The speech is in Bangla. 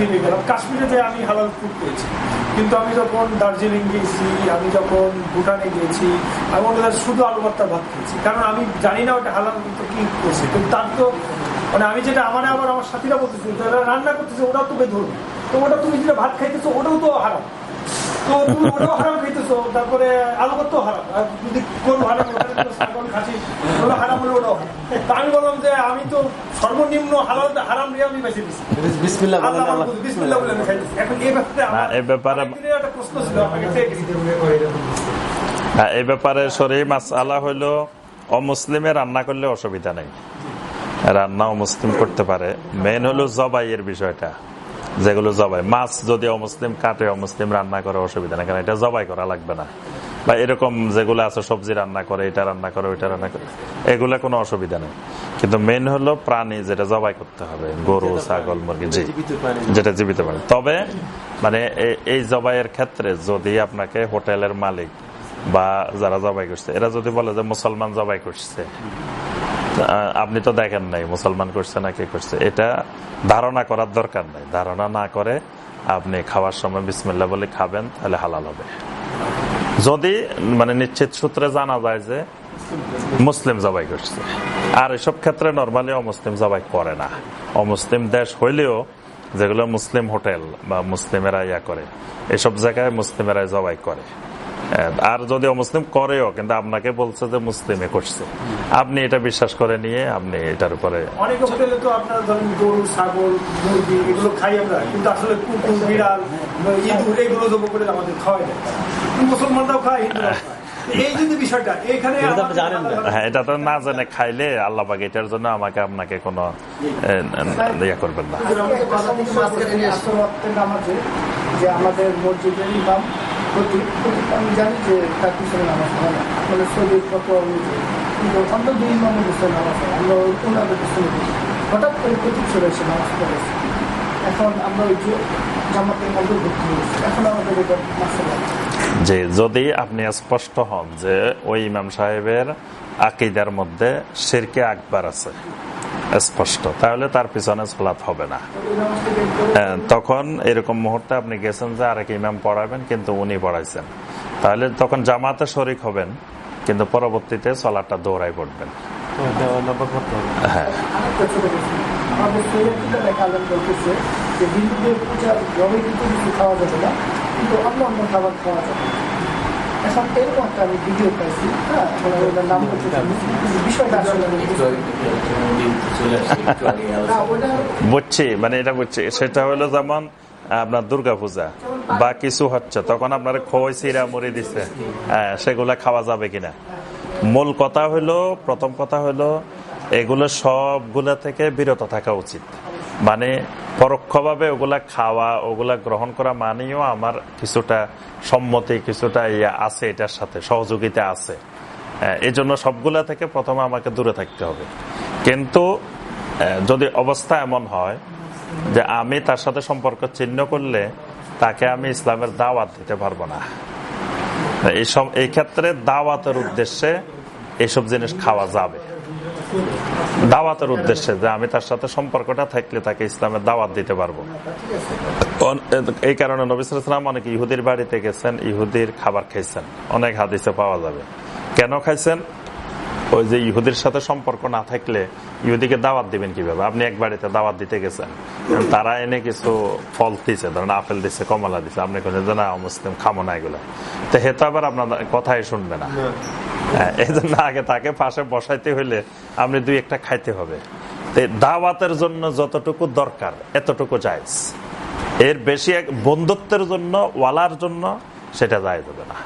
কাশ্মীরে গেলাম কাশ্মীরে যে আমি হালাল ফুড পেয়েছি কিন্তু আমি যখন দার্জিলিং গেছি, আমি যখন ভুটানে গেছি, আমি ওদের শুধু আলু ভর্তা ভাত খেয়েছি। কারণ আমি জানি না ওটা হালাল কি করছে। কিন্তু তার তো মানে আমি যেটা আমার আবার আমার সাথীরা বলতেছি রান্না করতেছে ওটাও তো বেধর্মী। তো ওটা তুমি যেটা ভাত খাইতেছো, ওটাও তো হারাম। তো ওটাও হারাম খাইতেছো তারপরে আলু হারাম যদি কোন হারাম ছাগল খাসি ওগুলো হারাম হলে ওটাও তা আমি বললাম যে আমি তো সর্বনিম্ন হালাল হারাম দিয়ে আমি বেছে দিচ্ছি বিসমিল্লাহ বলেন আল্লাহ আল্লাহ আমার বুঝ- বিসমিল্লাহ বলে আমি খাইতেছি। এখন এই ব্যাপারে না, আমার- এই ব্যাপারে- একটা প্রশ্ন ছিল আপনাকে পেয়ে গেছি। হ্যাঁ এই ব্যাপারে শরীর মাস আলা হইল অমুসলিমে রান্না করলে অসুবিধা নেই রান্না অমুসলিম করতে পারে মেন হলো জবাইয়ের বিষয়টা যেগুলো জবাই। মাছ যদি অমুসলিম কাটে অমুসলিম রান্না করে অসুবিধা নেই কারণ এটা জবাই করা লাগবে না। বা এরকম যেগুলো আছে সবজি রান্না করে এটা রান্না করে ওইটা রান্না করে এগুলা কোনো অসুবিধা নেই। কিন্তু মেন হলো প্রাণী যেটা জবাই করতে হবে। গরু ছাগল মুরগি জি। যেটা জীবিত প্রাণী। তবে মানে এই জবাইয়ের ক্ষেত্রে যদি আপনাকে হোটেলের মালিক বা যারা জবাই করছে এরা যদি বলে যে মুসলমান জবাই করছে আপনি তো দেখেন নাই, মুসলমান করছে না কে করছে। এটা ধারণা করার দরকার নাই। ধারণা না করে আপনি খাওয়ার সময় বিসমিল্লা বলে খাবেন, তাহলে হালাল হবে। যদি মানে নিশ্চিত সূত্রে জানা যায় যে মুসলিম জবাই করছে। আর এসব ক্ষেত্রে নর্মালি অমুসলিম জবাই করে না। অমুসলিম দেশ হইলেও যেগুলো মুসলিম হোটেল বা মুসলিমেরা ইয়া করে, এসব জায়গায় মুসলিমেরা জবাই করে। আর যদি অমুসলিম করেও কিন্তু আপনাকে বলছে যে মুসলিমে করছে। আপনি এটা বিশ্বাস করে নিয়ে আপনি এটার উপরে অনেক হোটেলে তো আপনার ধরেন গরু ছাগল মুরগি এগুলো খাই আমরা। কিন্তু আসলে কুকুর বিড়াল ইঁদুর এগুলো জব করে আমাদের খাওয়াই মুসলমানরাও খায় হিন্দুরাও খায়। এই যদি বিষয়টা এখানে এটা তো না। আলাদা- হ্যাঁ এটা তো না জেনে খাইলে আল্লাহ পাক এটার জন্য আমাকে আপনাকে কোনো ইয়া করবেন না। আমাদের যে মসজিদের ইমাম আমি জানি যে তার পিছনে নামাজ না। মানে শরীর কত কিন্তু অন্য দুই পিছনে নামাজ হয় আমরা ওনাদের পিছনে। হঠাৎ করে প্রতীক চলে এসে নামাজ এখন আমরা ওই যে জামাতের মধ্যে হয়েছি এখন আমাদের এটা যে যদি আপনি স্পষ্ট হন যে ওই ইমাম সাহেবের আকিদার মধ্যে শিরকে আকবার আছে। স্পষ্ট। তাহলে তার পিছনে সলাৎ হবে না। তখন এরকম মুহূর্তে আপনি গেছেন যে আরেক ইমাম পড়াবেন, কিন্তু উনি পড়াইছেন। তাহলে তখন জামাতে শরিক হবেন, কিন্তু পরবর্তীতে চলাটা দৌড়াই পড়বেন। হ্যাঁ। এখন এরকম একটা আমি ভিডিও পাইছি? হ্যাঁ মানে নাম বিষয়টা না ওটা বুঝছি মানে এটা বুঝছি। সেটা হলো যেমন আপনার দুর্গা পূজা বা কিছু হচ্ছে তখন আপনার খই সিরা মুড়ি দিচ্ছে হ্যাঁ সেগুলা খাওয়া যাবে কিনা? মূল কথা হলো প্রথম কথা হলো এগুলো সবগুলা থেকে বিরত থাকা উচিত। মানে পরোক্ষভাবে ওগুলা খাওয়া, ওগুলা গ্রহণ করা মানেও আমার কিছুটা সম্মতি, কিছুটা ইয়ে আছে এটার সাথে, সহযোগিতা আছে। এই জন্য সবগুলা থেকে প্রথমে আমাকে দূরে থাকতে হবে। কিন্তু যদি অবস্থা এমন হয় যে আমি তার সাথে সম্পর্ক চিহ্ন করলে তাকে আমি ইসলামের দাওয়াত দিতে পারব না। এই ক্ষেত্রে দাওয়াতের উদ্দেশ্যে এইসব জিনিস খাওয়া যাবে। দাওয়াতের উদ্দেশ্যে যে আমি তার সাথে সম্পর্কটা থাকলে তাকে ইসলামের দাওয়াত দিতে পারব। এই কারণে নবিসাম অনেক ইহুদির বাড়িতে গেছেন, ইহুদির খাবার খাইছেন। অনেক হাদিসে পাওয়া যাবে। কেন খাইছেন? ওই যে ইহুদির সাথে সম্পর্ক না থাকলে ইহুদিকে দাওয়াত দিবেন কীভাবে? আপনি এক বাড়িতে দাওয়াত দিতে গেছেন। তারা এনে কিছু ফল দিছে ধরেন আপেল দিছে কমলা দিছে। আপনি কোন যে না মুসলিম খামো না এগুলো। তো হে তো আবার আপনার কথাই শুনবে না। হ্যাঁ, এই জন্য আগে তাকে পাশে বসাইতে হইলে আপনি দুই একটা খাইতে হবে। দাওয়াতের জন্য যতটুকু দরকার এতটুকু জায়জ। এর বেশি এক বন্ধুত্বের জন্য ওয়ালার জন্য সেটা যায় যাবে না।